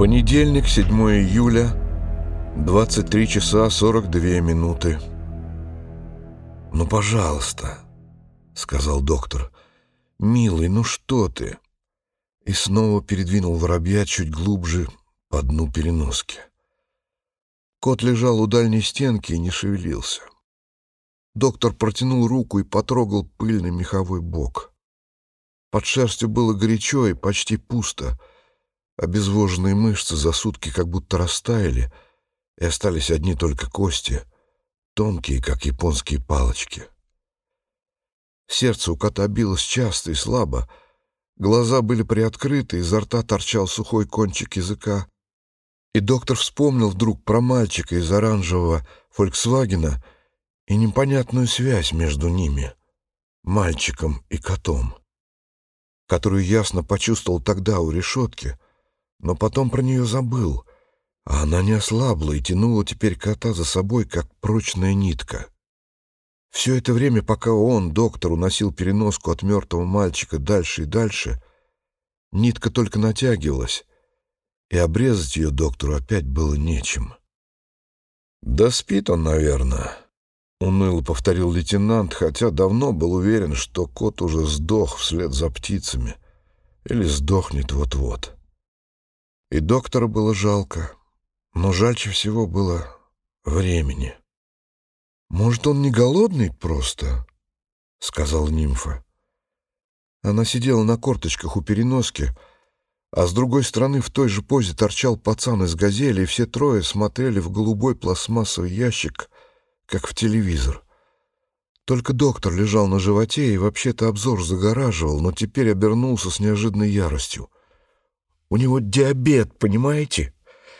Понедельник, 7 июля, 23 часа 42 минуты. «Ну, пожалуйста», — сказал доктор, — «милый, ну что ты?» И снова передвинул воробья чуть глубже по дну переноски. Кот лежал у дальней стенки и не шевелился. Доктор протянул руку и потрогал пыльный меховой бок. Под шерстью было горячо и почти пусто. Обезвоженные мышцы за сутки как будто растаяли, и остались одни только кости, тонкие, как японские палочки. Сердце у кота билось часто и слабо, глаза были приоткрыты, изо рта торчал сухой кончик языка. И доктор вспомнил вдруг про мальчика из оранжевого «Фольксвагена» и непонятную связь между ними, мальчиком и котом которую ясно почувствовал тогда у решетки, но потом про нее забыл, а она не ослабла и тянула теперь кота за собой, как прочная нитка. Все это время, пока он, доктор, уносил переноску от мертвого мальчика дальше и дальше, нитка только натягивалась, и обрезать ее доктору опять было нечем. «Да спит он, наверное», — уныло повторил лейтенант, хотя давно был уверен, что кот уже сдох вслед за птицами или сдохнет вот-вот. И доктора было жалко, но жальче всего было времени. «Может, он не голодный просто?» — сказала нимфа. Она сидела на корточках у переноски, а с другой стороны в той же позе торчал пацан из газели, и все трое смотрели в голубой пластмассовый ящик — как в телевизор. Только доктор лежал на животе и вообще-то обзор загораживал, но теперь обернулся с неожиданной яростью. «У него диабет, понимаете?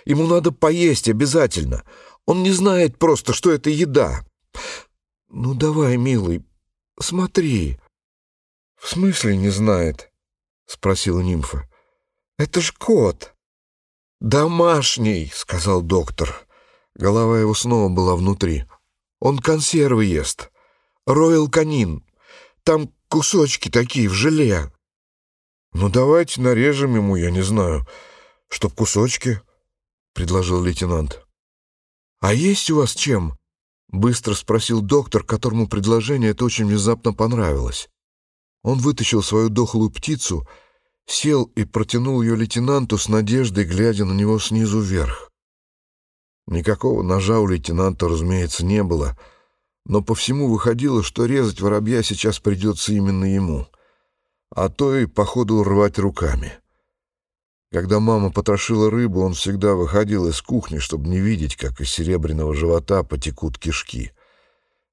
Ему надо поесть обязательно. Он не знает просто, что это еда. Ну давай, милый, смотри». «В смысле не знает?» — спросила нимфа. «Это ж кот». «Домашний», — сказал доктор. Голова его снова была внутри. Он консервы ест. Роял канин. Там кусочки такие в желе. Ну, давайте нарежем ему, я не знаю, чтоб кусочки, — предложил лейтенант. А есть у вас чем? — быстро спросил доктор, которому предложение это очень внезапно понравилось. Он вытащил свою дохлую птицу, сел и протянул ее лейтенанту с надеждой, глядя на него снизу вверх. Никакого ножа у лейтенанта, разумеется, не было, но по всему выходило, что резать воробья сейчас придется именно ему, а то и, походу, рвать руками. Когда мама потрошила рыбу, он всегда выходил из кухни, чтобы не видеть, как из серебряного живота потекут кишки.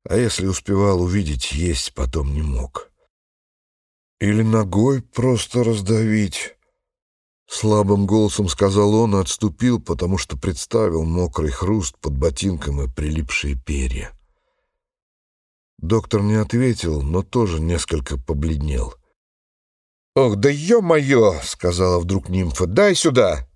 А если успевал увидеть, есть потом не мог. Или ногой просто раздавить. Слабым голосом сказал он и отступил, потому что представил мокрый хруст под ботинком и прилипшие перья. Доктор не ответил, но тоже несколько побледнел. «Ох, да ё-моё!» — сказала вдруг нимфа. «Дай сюда!»